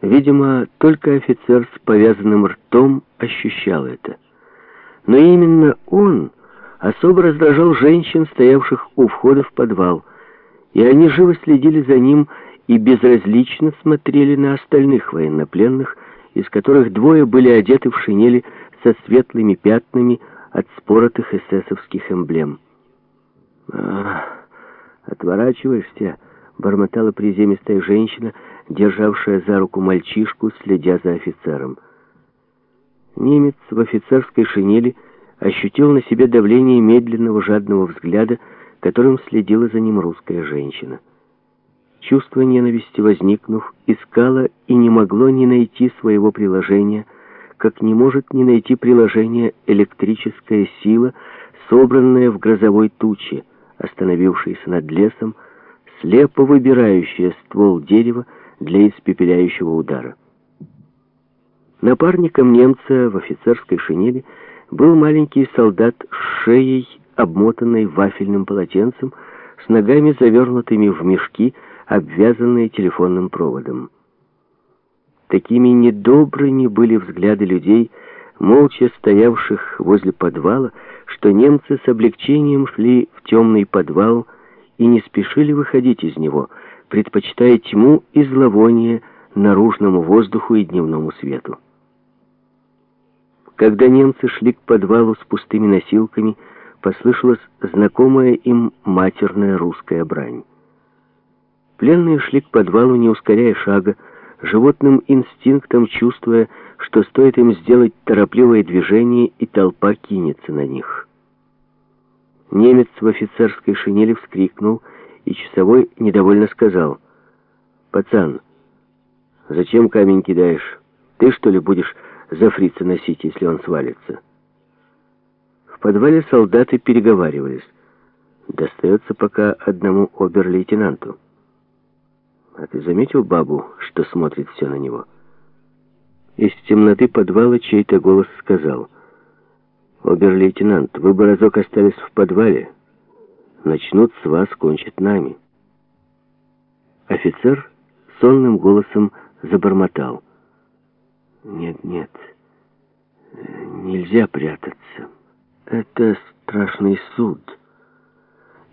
Видимо, только офицер с повязанным ртом ощущал это. Но именно он особо раздражал женщин, стоявших у входа в подвал, и они живо следили за ним и безразлично смотрели на остальных военнопленных, из которых двое были одеты в шинели со светлыми пятнами от споротых эсэсовских эмблем. «А, отворачиваешься?» — бормотала приземистая женщина, державшая за руку мальчишку, следя за офицером. Немец в офицерской шинели ощутил на себе давление медленного жадного взгляда, которым следила за ним русская женщина. Чувство ненависти, возникнув, искало и не могло не найти своего приложения, как не может не найти приложения электрическая сила, собранная в грозовой туче, остановившейся над лесом, слепо выбирающая ствол дерева для испепеляющего удара. Напарником немца в офицерской шинели был маленький солдат с шеей, обмотанной вафельным полотенцем, с ногами завернутыми в мешки, обвязанные телефонным проводом. Такими недобрыми были взгляды людей, молча стоявших возле подвала, что немцы с облегчением шли в темный подвал и не спешили выходить из него, предпочитая тьму и зловоние наружному воздуху и дневному свету. Когда немцы шли к подвалу с пустыми носилками, послышалась знакомая им матерная русская брань. Пленные шли к подвалу, не ускоряя шага, животным инстинктом чувствуя, что стоит им сделать торопливое движение, и толпа кинется на них. Немец в офицерской шинели вскрикнул, и часовой недовольно сказал, «Пацан, зачем камень кидаешь? Ты, что ли, будешь за фрица носить, если он свалится?» В подвале солдаты переговаривались. Достается пока одному обер-лейтенанту. «А ты заметил бабу, что смотрит все на него?» Из темноты подвала чей-то голос сказал, «Обер-лейтенант, вы бы разок остались в подвале». Начнут с вас, кончат нами. Офицер сонным голосом забормотал. Нет, нет, нельзя прятаться. Это страшный суд.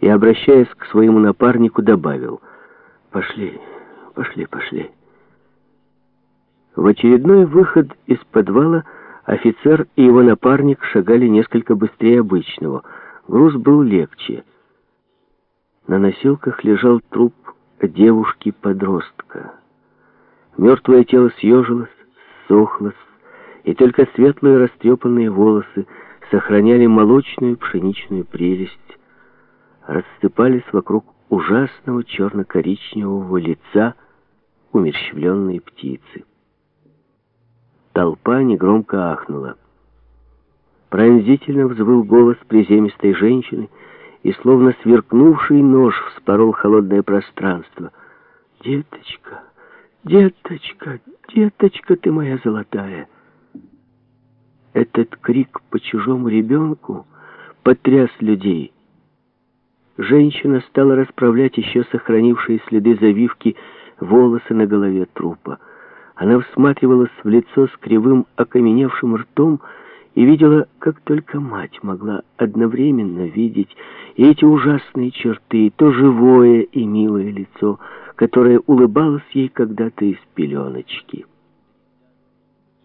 И, обращаясь к своему напарнику, добавил. Пошли, пошли, пошли. В очередной выход из подвала офицер и его напарник шагали несколько быстрее обычного. Груз был легче — на носилках лежал труп девушки-подростка. Мертвое тело съежилось, сохлось, и только светлые растрепанные волосы сохраняли молочную пшеничную прелесть, рассыпались вокруг ужасного черно-коричневого лица умерщвленной птицы. Толпа негромко ахнула. Пронзительно взвыл голос приземистой женщины, и словно сверкнувший нож вспорол холодное пространство. «Деточка, деточка, деточка ты моя золотая!» Этот крик по чужому ребенку потряс людей. Женщина стала расправлять еще сохранившие следы завивки волосы на голове трупа. Она всматривалась в лицо с кривым окаменевшим ртом, и видела, как только мать могла одновременно видеть и эти ужасные черты, то живое и милое лицо, которое улыбалось ей когда-то из пеленочки.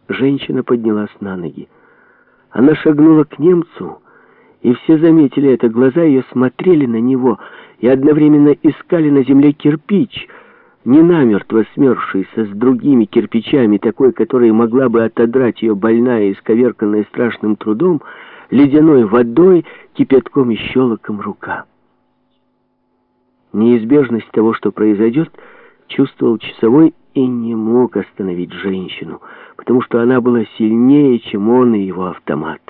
Женщина поднялась на ноги. Она шагнула к немцу, и все заметили это. Глаза ее смотрели на него и одновременно искали на земле кирпич — не намертво смерзшийся с другими кирпичами, такой, который могла бы отодрать ее больная и сковерканная страшным трудом, ледяной водой, кипятком и щелоком рука. Неизбежность того, что произойдет, чувствовал часовой и не мог остановить женщину, потому что она была сильнее, чем он и его автомат.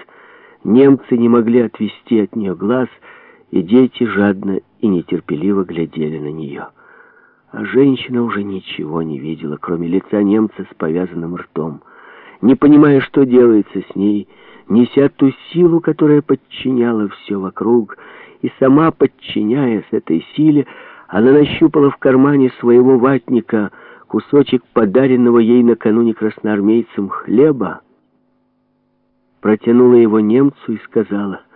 Немцы не могли отвести от нее глаз, и дети жадно и нетерпеливо глядели на нее. А женщина уже ничего не видела, кроме лица немца с повязанным ртом. Не понимая, что делается с ней, неся ту силу, которая подчиняла все вокруг, и сама, подчиняясь этой силе, она нащупала в кармане своего ватника кусочек подаренного ей накануне красноармейцам хлеба, протянула его немцу и сказала —